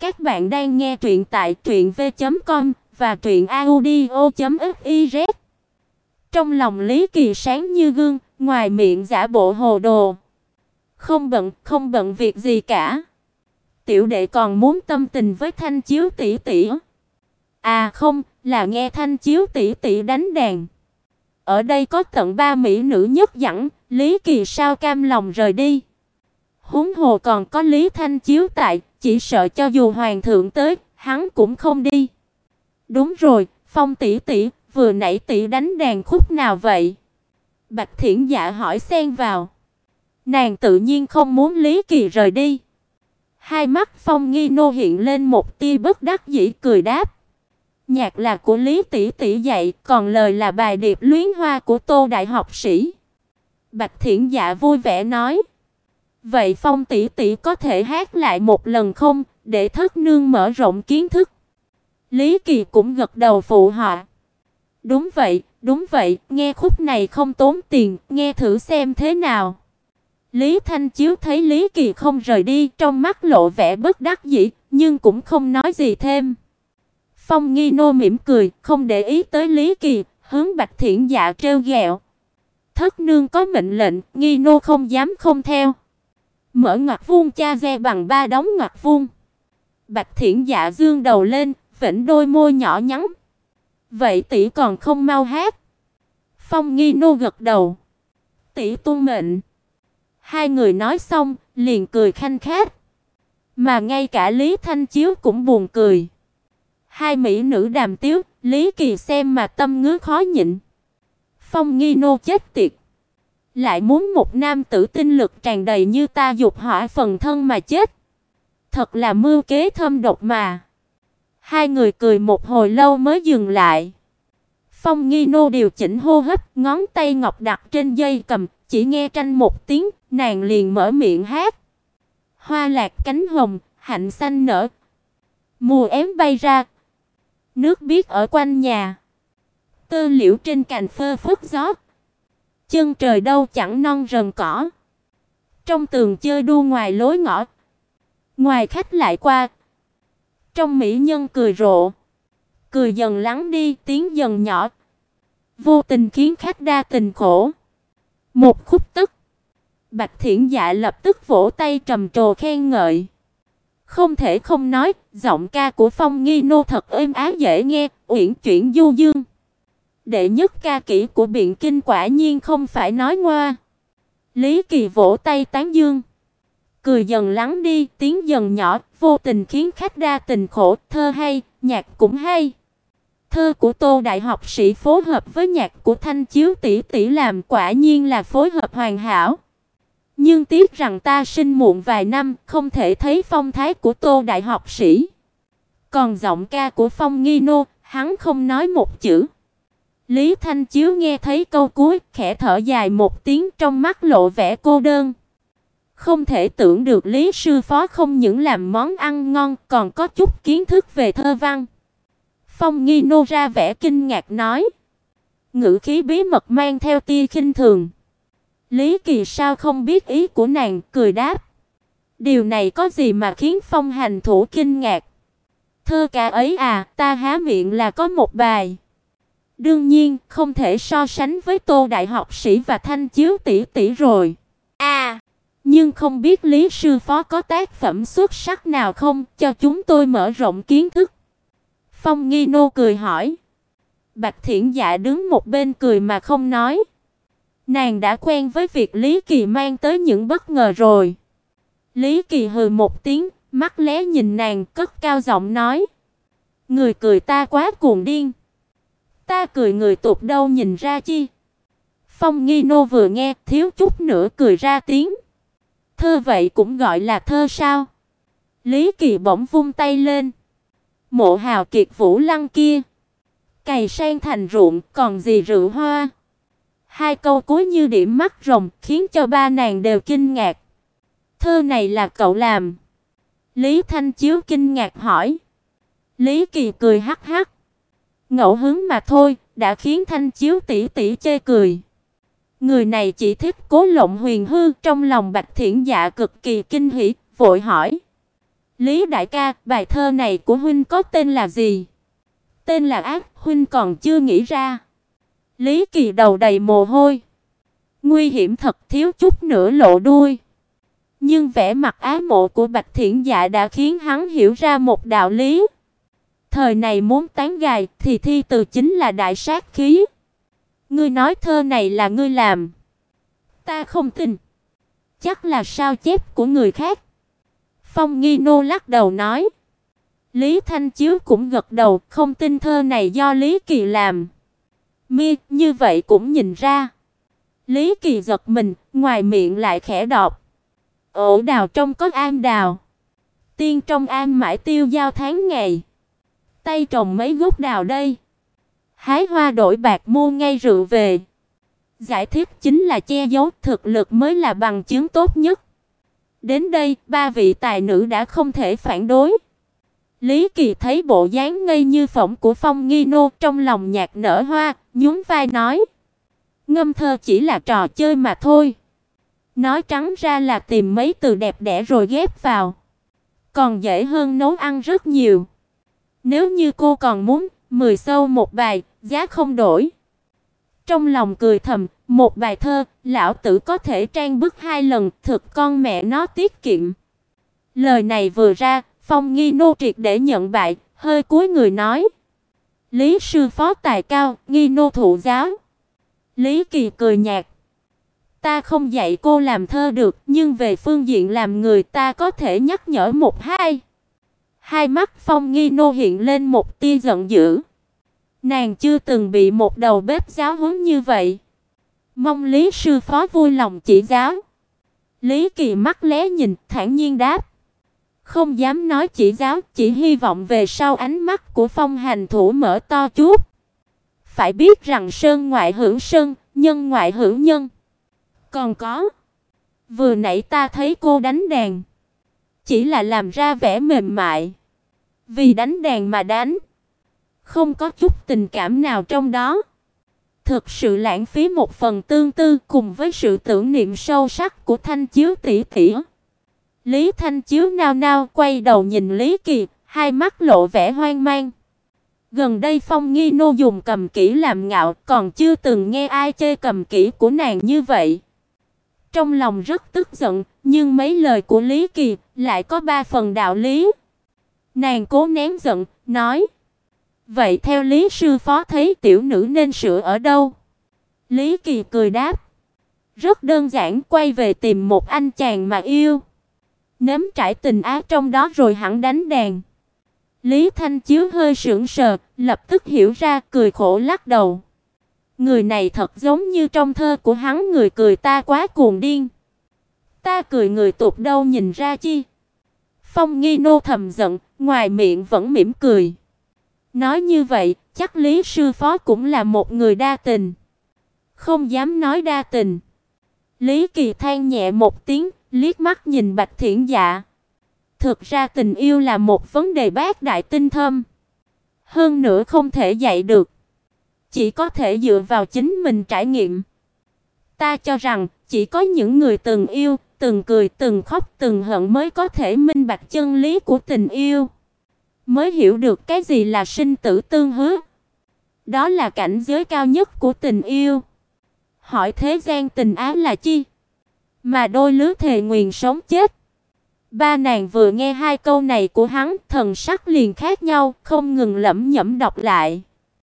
Các bạn đang nghe truyện tại truyệnv.com và truyệnaudio.fiz. Trong lòng Lý Kỳ sáng như gương, ngoài miệng giả bộ hồ đồ. Không bận, không bận việc gì cả. Tiểu đệ còn muốn tâm tình với Thanh Chiếu tỷ tỷ. À không, là nghe Thanh Chiếu tỷ tỷ đánh đàn. Ở đây có tận ba mỹ nữ nhất dẫn, Lý Kỳ sao cam lòng rời đi. Huống hồ còn có Lý Thanh Chiếu tại, chỉ sợ cho dù hoàng thượng tới, hắn cũng không đi. Đúng rồi, Phong tỷ tỷ, vừa nãy tỷ đánh đàn khúc nào vậy? Bạch Thiển Dạ hỏi xen vào. Nàng tự nhiên không muốn Lý Kỳ rời đi. Hai mắt Phong Nghi Nô hiện lên một tia bất đắc dĩ cười đáp. Nhạc là của Lý tỷ tỷ dạy, còn lời là bài điệp luyến hoa của Tô đại học sĩ. Bạch Thiển Dạ vui vẻ nói: "Vậy Phong tỷ tỷ có thể hát lại một lần không, để thất nương mở rộng kiến thức?" Lý Kỳ cũng gật đầu phụ họa. "Đúng vậy, đúng vậy, nghe khúc này không tốn tiền, nghe thử xem thế nào." Lý Thanh Chiếu thấy Lý Kỳ không rời đi, trong mắt lộ vẻ bất đắc dĩ, nhưng cũng không nói gì thêm. Phong Nghi Nô mỉm cười, không để ý tới Lý Kỳ, hướng Bạch Thiển Dạ trêu ghẹo. Thất nương có mệnh lệnh, Nghi Nô không dám không theo. Mở ngoặc vuông cha re bằng ba đóng ngoặc vuông. Bạch Thiển Dạ dương đầu lên, vểnh đôi môi nhỏ nhắn. Vậy tỷ còn không mau hát? Phong Nghi Nô gật đầu. Tỷ tuân mệnh. Hai người nói xong, liền cười khanh khách. Mà ngay cả Lý Thanh Chiếu cũng buồn cười. Hai mỹ nữ đàm tiếu, Lý Kỳ xem mà tâm ngứa khó nhịn. Phong Nghi nô chết tiệt. Lại muốn một nam tử tinh lực tràn đầy như ta dục hỏa phần thân mà chết. Thật là mưu kế thâm độc mà. Hai người cười một hồi lâu mới dừng lại. Phong Nghi nô điều chỉnh hô hấp, ngón tay ngọc đặt trên dây cầm, chỉ nghe tranh một tiếng, nàng liền mở miệng hát. Hoa lạc cánh hồng, hạnh xanh nở. Mùa ém bay ra, Nước biếc ở quanh nhà. Tơ liễu trên cành phơ phất gió. Chân trời đâu chẳng non rần cỏ. Trong tường chơi đua ngoài lối ngõ. Ngoài khách lại qua. Trong mỹ nhân cười rộ. Cười dần lắng đi, tiếng dần nhỏ. Vô tình khiến khách đa tình khổ. Một khúc tức. Bạch Thiển Dạ lập tức vỗ tay trầm trồ khen ngợi. Không thể không nói, giọng ca của Phong Nghi Nô thật êm ái dễ nghe, uyển chuyển du dương. Đệ nhất ca kỹ của Biện Kinh quả nhiên không phải nói ngoa. Lý Kỳ vỗ tay tán dương. Cười dần lắng đi, tiếng dần nhỏ, vô tình khiến khách đa tình khổ, thơ hay, nhạc cũng hay. Thơ của Tô đại học sĩ phối hợp với nhạc của Thanh Chiếu tỷ tỷ làm quả nhiên là phối hợp hoàn hảo. Nhưng tiếc rằng ta sinh muộn vài năm, không thể thấy phong thái của Tô đại học sĩ. Còn giọng ca của Phong Nghi Nô, hắn không nói một chữ. Lý Thanh Chiếu nghe thấy câu cuối, khẽ thở dài một tiếng trong mắt lộ vẻ cô đơn. Không thể tưởng được Lý sư phó không những làm món ăn ngon, còn có chút kiến thức về thơ văn. Phong Nghi Nô ra vẻ kinh ngạc nói, ngữ khí bí mật mang theo tia khinh thường. Lý Kỳ sao không biết ý của nàng, cười đáp. Điều này có gì mà khiến Phong Hành thủ kinh ngạc? Thơ ca ấy à, ta há miệng là có một bài. Đương nhiên, không thể so sánh với Tô đại học sĩ và Thanh Chiếu tỷ tỷ rồi. À, nhưng không biết Lý sư phó có tác phẩm xuất sắc nào không, cho chúng tôi mở rộng kiến thức. Phong Nghi Nô cười hỏi. Bạch Thiển Dạ đứng một bên cười mà không nói. Nàng đã quen với việc Lý Kỳ mang tới những bất ngờ rồi. Lý Kỳ hừ một tiếng, mắt lé nhìn nàng, cất cao giọng nói: "Người cười ta quá cuồng điên. Ta cười người tụt đâu nhìn ra chi?" Phong Nghi Nô vừa nghe, thiếu chút nữa cười ra tiếng. Thơ vậy cũng gọi là thơ sao? Lý Kỳ bỗng vung tay lên. Mộ Hào Kiệt Vũ Lăng kia, cày sang thành ruộng, còn gì rượu hoa. Hai câu cuối như điểm mắt rồng, khiến cho ba nàng đều kinh ngạc. Thơ này là cậu làm? Lý Thanh Chiếu kinh ngạc hỏi. Lý Kỳ cười hắc hắc. Ngẫu hứng mà thôi, đã khiến Thanh Chiếu tỷ tỷ chê cười. Người này chỉ thích cố lộng huyền hư, trong lòng Bạch Thiển Dạ cực kỳ kinh hỉ, vội hỏi: Lý đại ca, bài thơ này của huynh có tên là gì? Tên là ác, huynh còn chưa nghĩ ra. Lý Kỳ đầu đầy mồ hôi. Nguy hiểm thật thiếu chút nữa lộ đuôi. Nhưng vẻ mặt ái mộ của Bạch Thiển Dạ đã khiến hắn hiểu ra một đạo lý. Thời này muốn tán gài thì thi từ chính là đại sát khí. Ngươi nói thơ này là ngươi làm. Ta không tin. Chắc là sao chép của người khác. Phong Nghi Nô lắc đầu nói. Lý Thanh Chiếu cũng gật đầu, không tin thơ này do Lý Kỳ làm. Mi, như vậy cũng nhìn ra. Lý Kỳ giật mình, ngoài miệng lại khẽ đọc. Ổ đào trong có an đào. Tiên trong an mãi tiêu giao tháng ngày. Tay trồng mấy gốc đào đây. Hái hoa đổi bạc mua ngay rượu về. Giải thích chính là che giấu thực lực mới là bằng chứng tốt nhất. Đến đây, ba vị tài nữ đã không thể phản đối. Lý Kỳ thấy bộ dáng ngây như phỏng của Phong Nghi Nô, trong lòng nhạc nở hoa, nhún vai nói: "Ngâm thơ chỉ là trò chơi mà thôi." Nói trắng ra là tìm mấy từ đẹp đẽ rồi ghép vào, còn dễ hơn nấu ăn rất nhiều. Nếu như cô còn muốn 10 sâu một bài, giá không đổi. Trong lòng cười thầm, một bài thơ, lão tử có thể trang bức hai lần, thực con mẹ nó tiết kiệm. Lời này vừa ra, Phong Nghi Nô triệt để nhận bại, hơi cúi người nói: "Lý sư phó tài cao, Nghi Nô thụ giáo." Lý Kỳ cười nhạt: "Ta không dạy cô làm thơ được, nhưng về phương diện làm người ta có thể nhắc nhở một hai." Hai mắt Phong Nghi Nô hiện lên một tia giận dữ. Nàng chưa từng bị một đầu bếp giáo huấn như vậy. Mong Lý sư phó vui lòng chỉ giáo. Lý Kỳ mắt lé nhìn, thản nhiên đáp: "Không dám nói chỉ giáo, chỉ hy vọng về sau ánh mắt của Phong hành thủ mở to chút. Phải biết rằng sơn ngoại hữu sơn, nhân ngoại hữu nhân. Còn có, vừa nãy ta thấy cô đánh đàn, chỉ là làm ra vẻ mềm mại, vì đánh đàn mà đánh." không có chút tình cảm nào trong đó. Thực sự lãng phí một phần tương tư cùng với sự tưởng niệm sâu sắc của Thanh Chiếu tỷ tỷ. Lý Thanh Chiếu nao nao quay đầu nhìn Lý Kỳ, hai mắt lộ vẻ hoang mang. Gần đây Phong Nghi nô dùng cầm kỹ làm ngạo, còn chưa từng nghe ai chê cầm kỹ của nàng như vậy. Trong lòng rất tức giận, nhưng mấy lời của Lý Kỳ lại có ba phần đạo lý. Nàng cố nén giận, nói: Vậy theo Lý sư phó thấy tiểu nữ nên sửa ở đâu? Lý Kỳ cười đáp. Rất đơn giản quay về tìm một anh chàng mà yêu. Nếm trải tình ái trong đó rồi hẳn đánh đàn. Lý Thanh Chiếu hơi sững sờ, lập tức hiểu ra, cười khổ lắc đầu. Người này thật giống như trong thơ của hắn người cười ta quá cuồng điên. Ta cười người tục đâu nhìn ra chi. Phong Nghi nô thầm giận, ngoài miệng vẫn mỉm cười. Nói như vậy, chắc Lý sư phó cũng là một người đa tình. Không dám nói đa tình. Lý Kỳ than nhẹ một tiếng, liếc mắt nhìn Bạch Thiển Dạ. Thực ra tình yêu là một vấn đề bác đại tinh thâm. Hơn nữa không thể dạy được. Chỉ có thể dựa vào chính mình trải nghiệm. Ta cho rằng, chỉ có những người từng yêu, từng cười, từng khóc, từng hận mới có thể minh bạch chân lý của tình yêu mới hiểu được cái gì là sinh tử tương hứa. Đó là cảnh giới cao nhất của tình yêu. Hỏi thế gian tình ái là chi? Mà đôi lứa thề nguyện sống chết. Ba nàng vừa nghe hai câu này của hắn, thần sắc liền khác nhau, không ngừng lẩm nhẩm đọc lại.